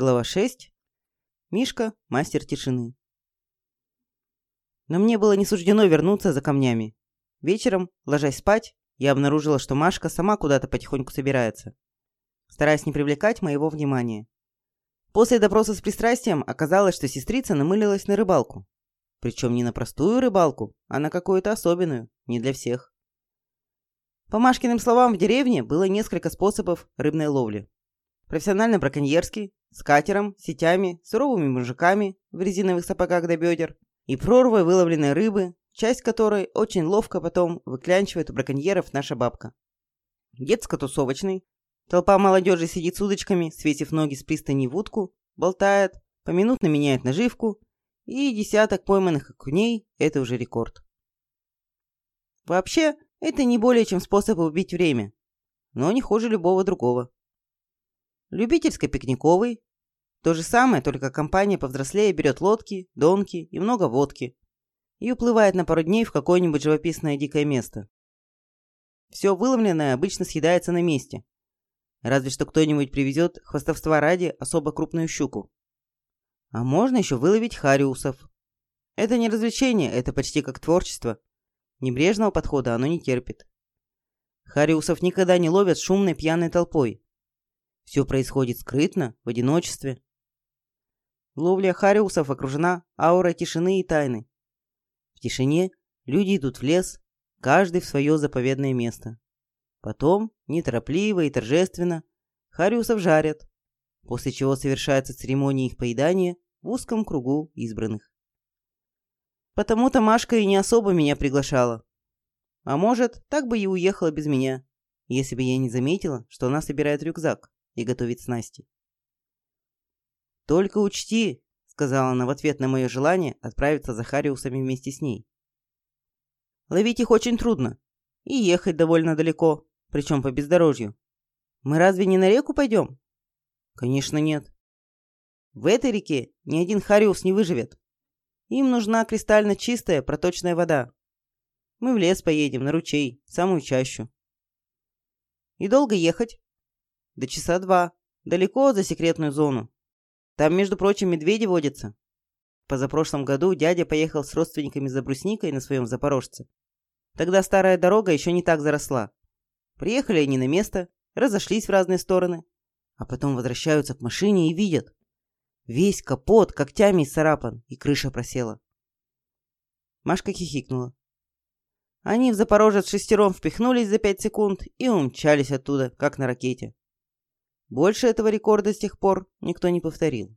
Глава 6. Мишка – мастер тишины. Но мне было не суждено вернуться за камнями. Вечером, ложась спать, я обнаружила, что Машка сама куда-то потихоньку собирается, стараясь не привлекать моего внимания. После допроса с пристрастием оказалось, что сестрица намылилась на рыбалку. Причем не на простую рыбалку, а на какую-то особенную, не для всех. По Машкиным словам, в деревне было несколько способов рыбной ловли. Профессионально-браконьерский, с катером, сетями, суровыми мужиками в резиновых сапогах до бедер и прорвой выловленной рыбы, часть которой очень ловко потом выклянчивает у браконьеров наша бабка. Детско-тусовочный. Толпа молодежи сидит с удочками, свесив ноги с пристани в утку, болтает, поминутно меняет наживку, и десяток пойманных окуней – это уже рекорд. Вообще, это не более чем способ убить время, но не хуже любого другого. Любительско-пикниковый. То же самое, только компания повзрослее берет лодки, донки и много водки и уплывает на пару дней в какое-нибудь живописное дикое место. Все выловленное обычно съедается на месте. Разве что кто-нибудь привезет хвостовства ради особо крупную щуку. А можно еще выловить хариусов. Это не развлечение, это почти как творчество. Небрежного подхода оно не терпит. Хариусов никогда не ловят шумной пьяной толпой. Все происходит скрытно, в одиночестве. Ловля хариусов окружена аурой тишины и тайны. В тишине люди идут в лес, каждый в свое заповедное место. Потом, неторопливо и торжественно, хариусов жарят, после чего совершается церемония их поедания в узком кругу избранных. Потому-то Машка и не особо меня приглашала. А может, так бы и уехала без меня, если бы я не заметила, что она собирает рюкзак и готовит снасти. «Только учти, сказала она в ответ на мое желание отправиться за Хариусами вместе с ней. Ловить их очень трудно. И ехать довольно далеко, причем по бездорожью. Мы разве не на реку пойдем? Конечно, нет. В этой реке ни один Хариус не выживет. Им нужна кристально чистая, проточная вода. Мы в лес поедем, на ручей, самую чащу. И долго ехать? До часа два. Далеко за секретную зону. Там, между прочим, медведи водятся. Позапрошлом году дядя поехал с родственниками за брусникой на своем запорожце. Тогда старая дорога еще не так заросла. Приехали они на место, разошлись в разные стороны, а потом возвращаются к машине и видят. Весь капот когтями исцарапан, и крыша просела. Машка хихикнула. Они в Запорожец шестером впихнулись за пять секунд и умчались оттуда, как на ракете. Больше этого рекорда с тех пор никто не повторил.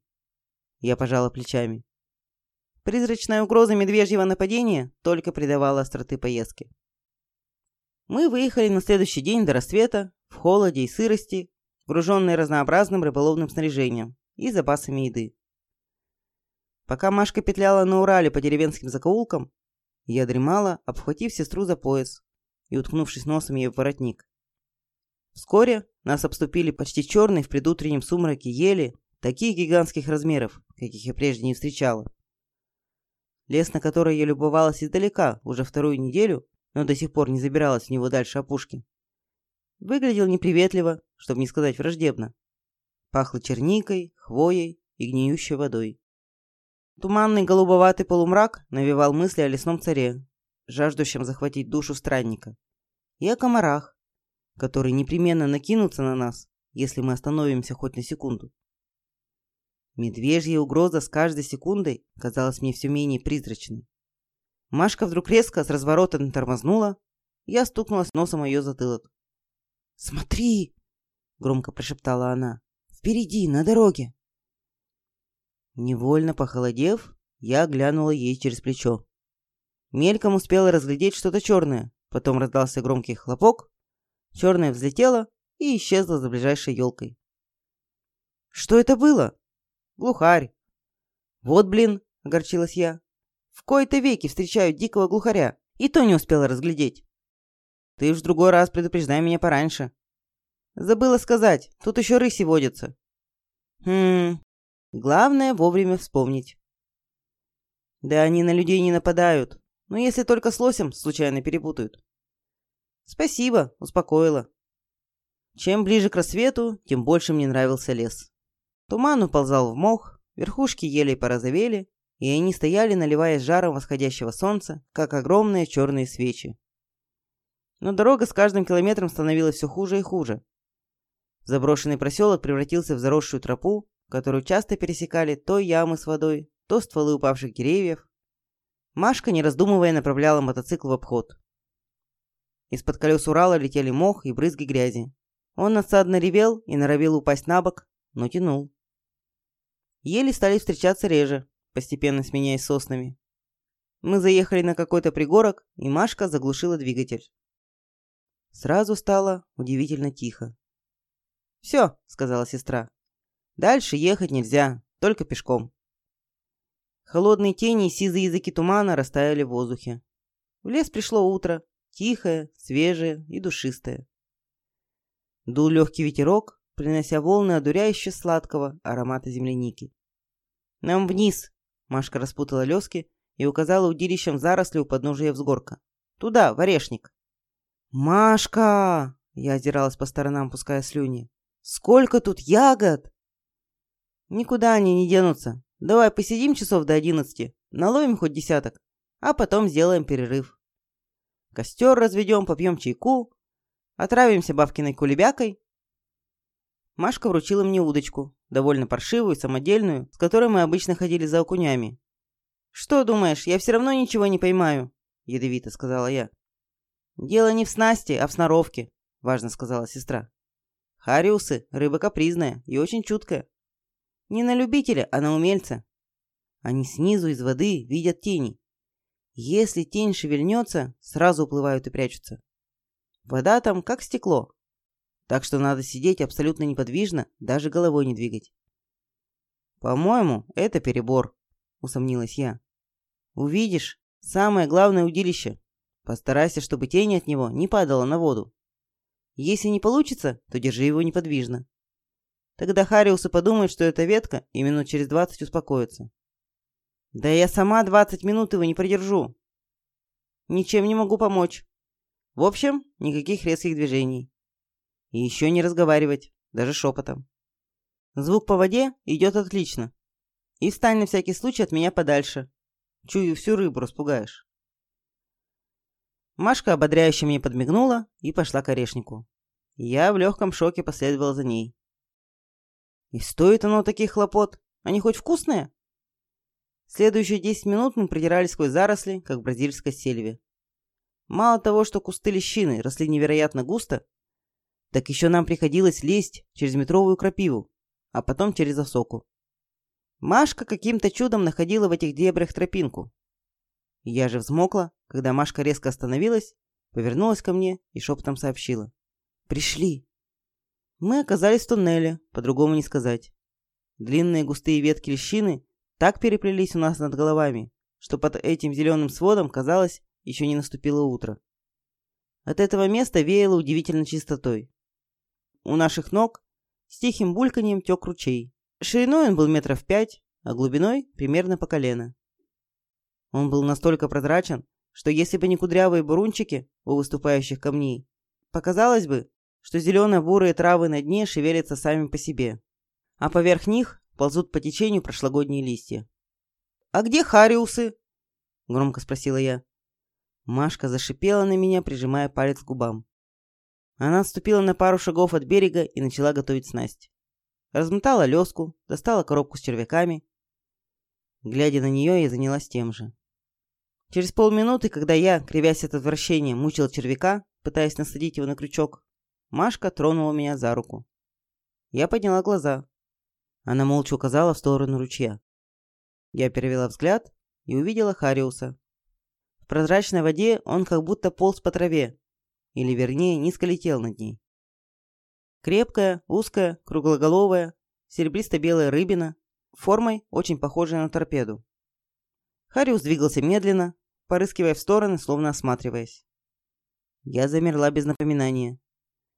Я пожала плечами. Призрачная угроза медвежьего нападения только придавала остроты поездки. Мы выехали на следующий день до рассвета, в холоде и сырости, груженные разнообразным рыболовным снаряжением и запасами еды. Пока Машка петляла на Урале по деревенским закоулкам, я дремала, обхватив сестру за пояс и уткнувшись носом ей в воротник. Вскоре нас обступили почти черные в предутреннем сумраке ели, таких гигантских размеров, каких я прежде не встречала. Лес, на который я любовалась издалека уже вторую неделю, но до сих пор не забиралась в него дальше опушки, выглядел неприветливо, чтобы не сказать враждебно. Пахло черникой, хвоей и гниющей водой. Туманный голубоватый полумрак навевал мысли о лесном царе, жаждущем захватить душу странника, и о комарах, которые непременно накинутся на нас, если мы остановимся хоть на секунду. Медвежья угроза с каждой секундой казалась мне все менее призрачной. Машка вдруг резко с разворота тормознула, я стукнулась носом о ее затылок. «Смотри!» — громко прошептала она. «Впереди, на дороге!» Невольно похолодев, я глянула ей через плечо. Мельком успела разглядеть что-то черное, потом раздался громкий хлопок, Черная взлетела и исчезла за ближайшей елкой. «Что это было?» «Глухарь». «Вот блин», — огорчилась я. «В кои-то веки встречают дикого глухаря, и то не успела разглядеть». «Ты в другой раз предупреждай меня пораньше». «Забыла сказать, тут еще рыси водятся». «Хм, главное вовремя вспомнить». «Да они на людей не нападают, но если только с лосем случайно перепутают». «Спасибо, успокоила». Чем ближе к рассвету, тем больше мне нравился лес. Туман уползал в мох, верхушки елей порозовели, и они стояли, наливаясь жаром восходящего солнца, как огромные черные свечи. Но дорога с каждым километром становилась все хуже и хуже. Заброшенный проселок превратился в заросшую тропу, которую часто пересекали то ямы с водой, то стволы упавших деревьев. Машка, не раздумывая, направляла мотоцикл в обход. Из-под колес Урала летели мох и брызги грязи. Он надсадно ревел и норовил упасть на бок, но тянул. Ели стали встречаться реже, постепенно сменяясь соснами. Мы заехали на какой-то пригорок, и Машка заглушила двигатель. Сразу стало удивительно тихо. «Все», — сказала сестра. «Дальше ехать нельзя, только пешком». Холодные тени и сизые языки тумана растаяли в воздухе. В лес пришло утро, тихое, свежее и душистое. Дул легкий ветерок, принося волны одуряюще сладкого аромата земляники. «Нам вниз!» — Машка распутала лески и указала удилищем заросли у подножия взгорка. «Туда, в орешник!» «Машка!» — я озиралась по сторонам, пуская слюни. «Сколько тут ягод!» «Никуда они не денутся. Давай посидим часов до одиннадцати, наловим хоть десяток, а потом сделаем перерыв. Костер разведем, попьем чайку, отравимся бабкиной кулебякой Машка вручила мне удочку, довольно паршивую, самодельную, с которой мы обычно ходили за окунями. «Что думаешь, я все равно ничего не поймаю?» – ядовито сказала я. «Дело не в снасти, а в сноровке», – важно сказала сестра. «Хариусы – рыба капризная и очень чуткая. Не на любителя, а на умельца. Они снизу из воды видят тени. Если тень шевельнется, сразу уплывают и прячутся. Вода там как стекло, так что надо сидеть абсолютно неподвижно, даже головой не двигать. «По-моему, это перебор», — усомнилась я. «Увидишь, самое главное удилище. Постарайся, чтобы тень от него не падала на воду. Если не получится, то держи его неподвижно. Тогда Хариусы подумают, что это ветка, и минут через двадцать успокоится. Да я сама двадцать минут его не продержу. Ничем не могу помочь. В общем, никаких резких движений. И еще не разговаривать, даже шепотом. Звук по воде идет отлично. И встань на всякий случай от меня подальше. Чую, всю рыбу распугаешь. Машка ободряюще мне подмигнула и пошла к орешнику. Я в легком шоке последовал за ней. И стоит оно таких хлопот? Они хоть вкусные? Следующие десять минут мы продирались сквозь заросли, как в бразильской сельве. Мало того, что кусты лещины росли невероятно густо, так еще нам приходилось лезть через метровую крапиву, а потом через осоку. Машка каким-то чудом находила в этих дебрях тропинку. Я же взмокла, когда Машка резко остановилась, повернулась ко мне и шепотом сообщила. «Пришли!» Мы оказались в туннеле, по-другому не сказать. Длинные густые ветки лещины так переплелись у нас над головами, что под этим зеленым сводом, казалось, еще не наступило утро. От этого места веяло удивительно чистотой. У наших ног с тихим бульканьем тек ручей. Шириной он был метров пять, а глубиной примерно по колено. Он был настолько прозрачен, что если бы не кудрявые бурунчики у выступающих камней, показалось бы, что зелено-бурые травы на дне шевелятся сами по себе, а поверх них ползут по течению прошлогодние листья. «А где хариусы?» — громко спросила я. Машка зашипела на меня, прижимая палец к губам. Она отступила на пару шагов от берега и начала готовить снасть. Размотала леску, достала коробку с червяками. Глядя на нее, я занялась тем же. Через полминуты, когда я, кривясь от отвращения, мучил червяка, пытаясь насадить его на крючок, Машка тронула меня за руку. Я подняла глаза. Она молча указала в сторону ручья. Я перевела взгляд и увидела Хариуса. В прозрачной воде он как будто полз по траве, или вернее низко летел над ней. Крепкая, узкая, круглоголовая, серебристо-белая рыбина, формой очень похожая на торпеду. Хариус двигался медленно, порыскивая в стороны, словно осматриваясь. Я замерла без напоминания.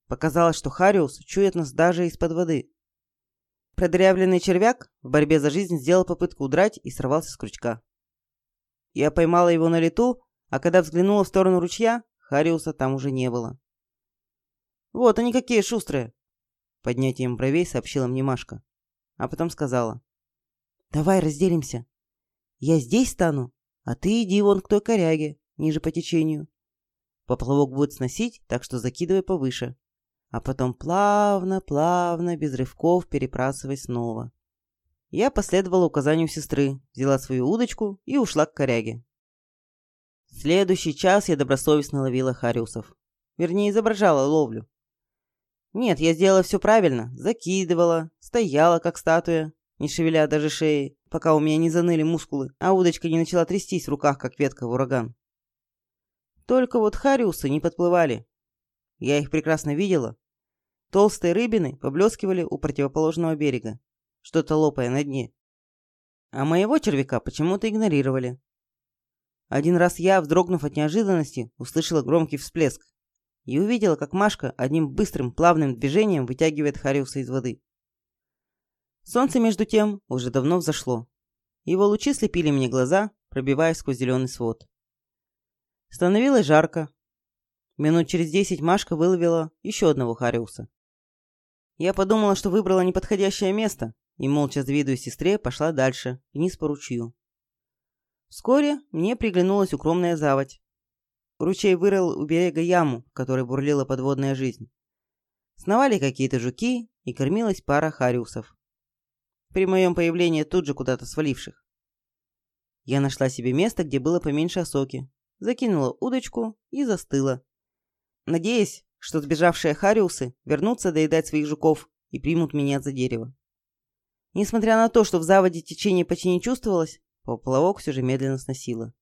Показалось, что Хариус чует нас даже из-под воды. Продырявленный червяк в борьбе за жизнь сделал попытку удрать и сорвался с крючка. Я поймала его на лету, а когда взглянула в сторону ручья, Хариуса там уже не было. «Вот они какие шустрые!» Поднятием бровей сообщила мне Машка. а потом сказала. «Давай разделимся. Я здесь стану, а ты иди вон к той коряге, ниже по течению. Поплавок будет сносить, так что закидывай повыше. А потом плавно, плавно, без рывков перебрасывай снова. Я последовала указанию сестры, взяла свою удочку и ушла к коряге. В следующий час я добросовестно ловила хариусов. Вернее, изображала ловлю. Нет, я сделала все правильно. Закидывала, стояла как статуя, не шевеля даже шеи, пока у меня не заныли мускулы, а удочка не начала трястись в руках, как ветка в ураган. Только вот хариусы не подплывали. Я их прекрасно видела. Толстые рыбины поблескивали у противоположного берега что-то лопая на дне. А моего червяка почему-то игнорировали. Один раз я, вздрогнув от неожиданности, услышала громкий всплеск и увидела, как Машка одним быстрым плавным движением вытягивает Хариуса из воды. Солнце, между тем, уже давно взошло. Его лучи слепили мне глаза, пробиваясь сквозь зеленый свод. Становилось жарко. Минут через десять Машка выловила еще одного Хариуса. Я подумала, что выбрала неподходящее место, и, молча завидуя сестре, пошла дальше, вниз по ручью. Вскоре мне приглянулась укромная заводь. Ручей вырыл у берега яму, в которой бурлила подводная жизнь. Сновали какие-то жуки, и кормилась пара хариусов. При моем появлении тут же куда-то сваливших. Я нашла себе место, где было поменьше осоки, закинула удочку и застыла. Надеясь, что сбежавшие хариусы вернутся доедать своих жуков и примут меня за дерево. Несмотря на то, что в заводе течение почти не чувствовалось, поплавок все же медленно сносило.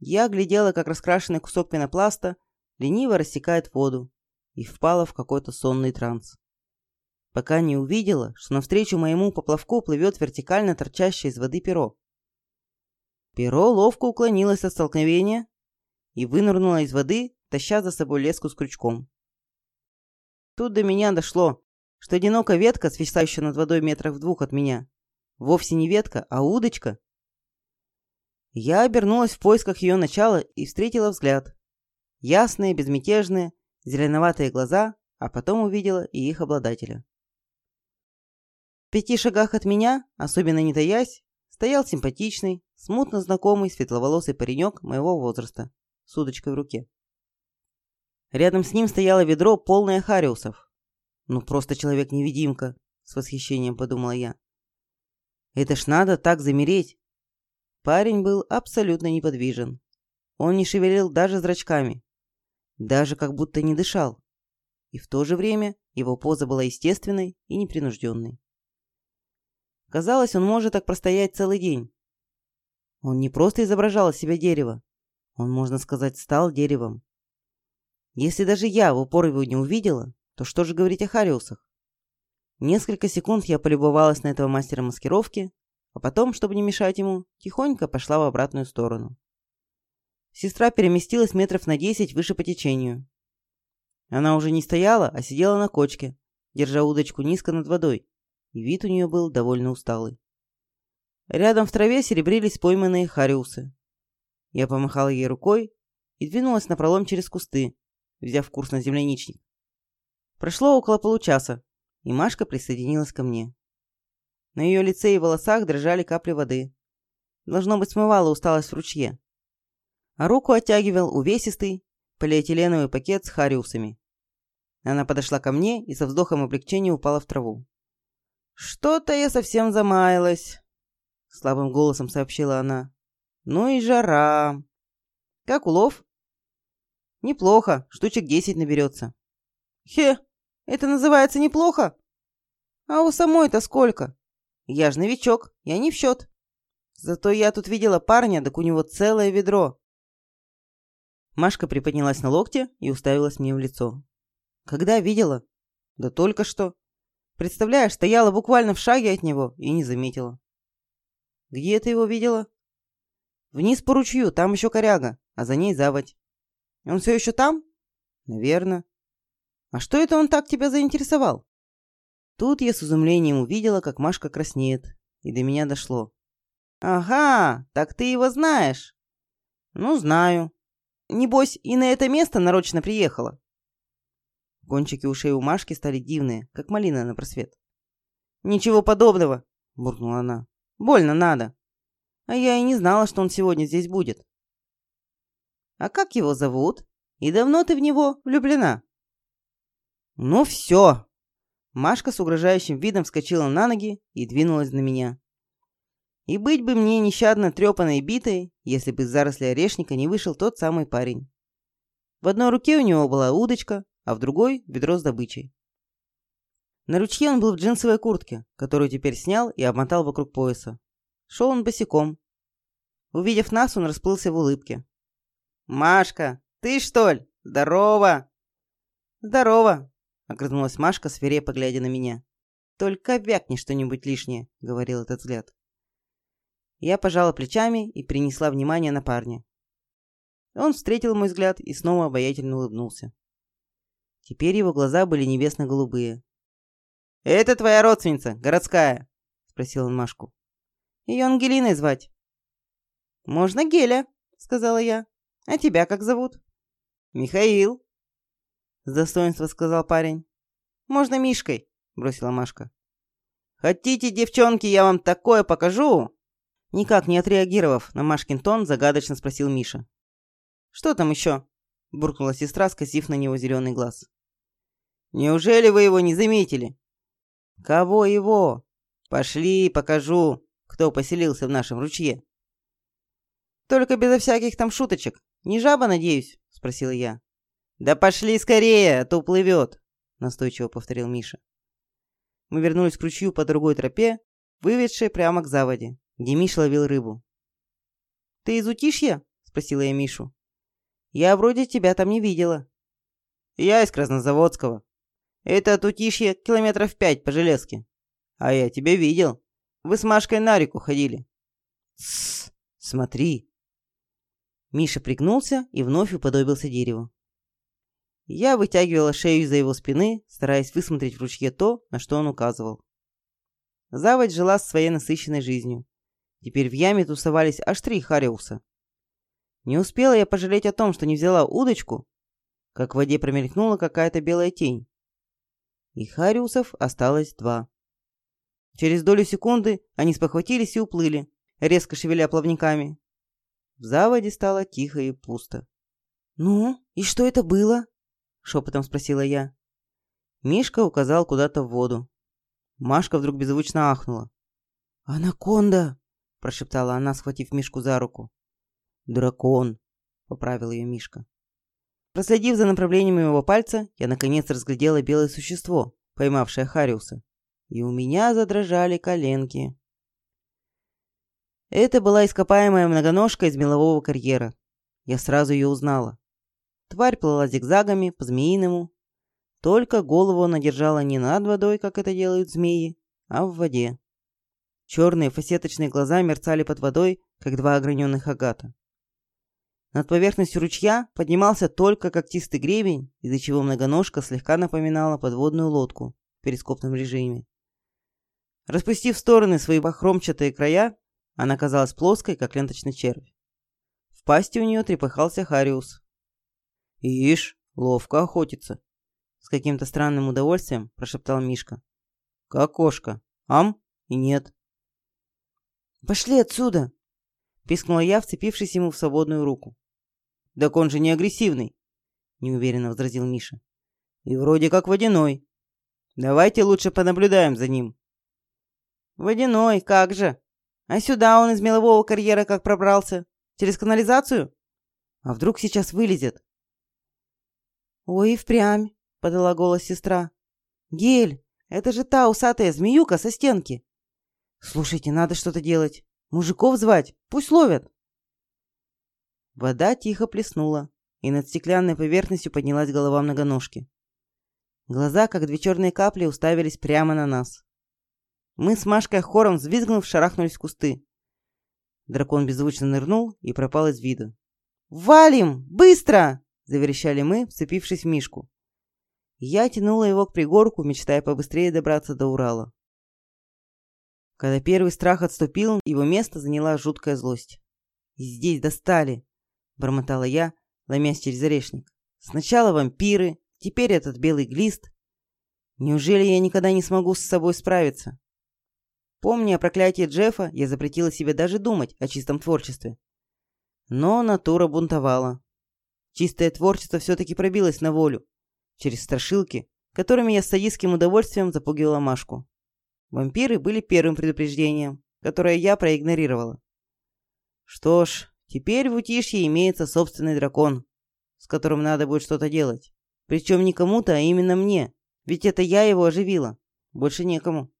Я глядела, как раскрашенный кусок пенопласта лениво рассекает воду, и впала в какой-то сонный транс. Пока не увидела, что навстречу моему поплавку плывет вертикально торчащее из воды перо. Перо ловко уклонилось от столкновения и вынырнуло из воды, таща за собой леску с крючком. Тут до меня дошло, что одинокая ветка, свисающая над водой метрах в двух от меня, вовсе не ветка, а удочка. Я обернулась в поисках ее начала и встретила взгляд. Ясные, безмятежные, зеленоватые глаза, а потом увидела и их обладателя. В пяти шагах от меня, особенно не таясь, стоял симпатичный, смутно знакомый светловолосый паренек моего возраста с удочкой в руке. Рядом с ним стояло ведро, полное хариусов. Ну, просто человек-невидимка, с восхищением подумала я. Это ж надо так замереть. Парень был абсолютно неподвижен. Он не шевелил даже зрачками. Даже как будто не дышал. И в то же время его поза была естественной и непринужденной. Казалось, он может так простоять целый день. Он не просто изображал из себя дерево. Он, можно сказать, стал деревом. Если даже я в упор его не увидела, то что же говорить о Хариусах? Несколько секунд я полюбовалась на этого мастера маскировки, а потом, чтобы не мешать ему, тихонько пошла в обратную сторону. Сестра переместилась метров на десять выше по течению. Она уже не стояла, а сидела на кочке, держа удочку низко над водой, и вид у нее был довольно усталый. Рядом в траве серебрились пойманные хариусы. Я помахала ей рукой и двинулась напролом через кусты, взяв курс на земляничник. Прошло около получаса, и Машка присоединилась ко мне. На ее лице и волосах дрожали капли воды. Должно быть, смывала усталость в ручье. А руку оттягивал увесистый полиэтиленовый пакет с хариусами. Она подошла ко мне и со вздохом облегчения упала в траву. «Что-то я совсем замаялась», — слабым голосом сообщила она. «Ну и жара. Как улов?» «Неплохо, штучек десять наберется». «Хе, это называется неплохо? А у самой-то сколько? Я ж новичок, я не в счет. Зато я тут видела парня, так у него целое ведро. Машка приподнялась на локте и уставилась мне в лицо. Когда видела? Да только что. Представляешь, стояла буквально в шаге от него и не заметила. Где ты его видела? Вниз по ручью, там еще коряга, а за ней заводь. Он все еще там? Наверное. «А что это он так тебя заинтересовал?» Тут я с изумлением увидела, как Машка краснеет, и до меня дошло. «Ага, так ты его знаешь?» «Ну, знаю. Небось, и на это место нарочно приехала». Кончики ушей у Машки стали дивные, как малина на просвет. «Ничего подобного», — буркнула она. «Больно надо. А я и не знала, что он сегодня здесь будет». «А как его зовут? И давно ты в него влюблена?» «Ну все!» Машка с угрожающим видом вскочила на ноги и двинулась на меня. И быть бы мне нещадно трепанной и битой, если бы из заросли орешника не вышел тот самый парень. В одной руке у него была удочка, а в другой — ведро с добычей. На ручье он был в джинсовой куртке, которую теперь снял и обмотал вокруг пояса. Шел он босиком. Увидев нас, он расплылся в улыбке. «Машка, ты что ли? Здорово!» «Здорово!» — огрызнулась Машка, свирепо глядя на меня. «Только вякни что-нибудь лишнее», — говорил этот взгляд. Я пожала плечами и принесла внимание на парня. Он встретил мой взгляд и снова обаятельно улыбнулся. Теперь его глаза были небесно-голубые. «Это твоя родственница, городская?» — спросил он Машку. «Ее Ангелиной звать». «Можно Геля», — сказала я. «А тебя как зовут?» «Михаил», — с достоинства сказал парень. «Можно Мишкой», — бросила Машка. «Хотите, девчонки, я вам такое покажу?» Никак не отреагировав на Машкин тон, загадочно спросил Миша. «Что там еще?» – буркнула сестра, скосив на него зеленый глаз. «Неужели вы его не заметили?» «Кого его?» «Пошли, покажу, кто поселился в нашем ручье». «Только безо всяких там шуточек. Не жаба, надеюсь?» – спросила я. «Да пошли скорее, а то уплывет», – настойчиво повторил Миша. Мы вернулись к ручью по другой тропе, выведшей прямо к заводе, где Миша ловил рыбу. «Ты из Утишья?» – спросила я Мишу. Я вроде тебя там не видела. Я из Краснозаводского. Это от Утишья километров пять по железке. А я тебя видел. Вы с Машкой на реку ходили. Тссс, смотри. Миша пригнулся и вновь уподобился дереву. Я вытягивала шею из-за его спины, стараясь высмотреть в ручье то, на что он указывал. Заводь жила своей насыщенной жизнью. Теперь в яме тусовались аж три хариуса. Не успела я пожалеть о том, что не взяла удочку, как в воде промелькнула какая-то белая тень. И хариусов осталось два. Через долю секунды они спохватились и уплыли, резко шевеля плавниками. В заводе стало тихо и пусто. «Ну, и что это было?» — шепотом спросила я. Мишка указал куда-то в воду. Машка вдруг беззвучно ахнула. «Анаконда!» — прошептала она, схватив Мишку за руку. «Дракон», — поправил ее Мишка. Проследив за направлением его пальца, я наконец разглядела белое существо, поймавшее Хариуса. И у меня задрожали коленки. Это была ископаемая многоножка из мелового карьера. Я сразу ее узнала. Тварь плыла зигзагами, по-змеиному. Только голову она держала не над водой, как это делают змеи, а в воде. Черные фасеточные глаза мерцали под водой, как два ограненных агата. Над поверхностью ручья поднимался только когтистый гребень, из-за чего многоножка слегка напоминала подводную лодку в перископном режиме. Распустив в стороны свои бахромчатые края, она казалась плоской, как ленточный червь. В пасти у нее трепыхался Хариус. «Ишь, ловко охотится!» С каким-то странным удовольствием прошептал Мишка. «Как кошка. Ам и нет». «Пошли отсюда!» Пискнула я, вцепившись ему в свободную руку. «Так он же не агрессивный», — неуверенно возразил Миша. «И вроде как водяной. Давайте лучше понаблюдаем за ним». «Водяной, как же? А сюда он из мелового карьера как пробрался? Через канализацию? А вдруг сейчас вылезет?» «Ой, впрямь», — подала голос сестра. «Гель, это же та усатая змеюка со стенки. Слушайте, надо что-то делать. Мужиков звать, пусть ловят». Вода тихо плеснула, и над стеклянной поверхностью поднялась голова многоножки. Глаза, как две черные капли, уставились прямо на нас. Мы с Машкой хором взвизгнув шарахнулись в кусты. Дракон беззвучно нырнул и пропал из вида. «Валим! Быстро!» – заверещали мы, вцепившись в Мишку. Я тянула его к пригорку, мечтая побыстрее добраться до Урала. Когда первый страх отступил, его место заняла жуткая злость. Здесь достали бормотала я, ломясь через орешник. Сначала вампиры, теперь этот белый глист. Неужели я никогда не смогу с собой справиться? Помня о проклятии Джеффа, я запретила себе даже думать о чистом творчестве. Но натура бунтовала. Чистое творчество все-таки пробилось на волю, через страшилки, которыми я с садистским удовольствием запугивала Машку. Вампиры были первым предупреждением, которое я проигнорировала. Что ж, теперь в Утишье имеется собственный дракон, с которым надо будет что-то делать. Причем не кому-то, а именно мне, ведь это я его оживила. Больше некому.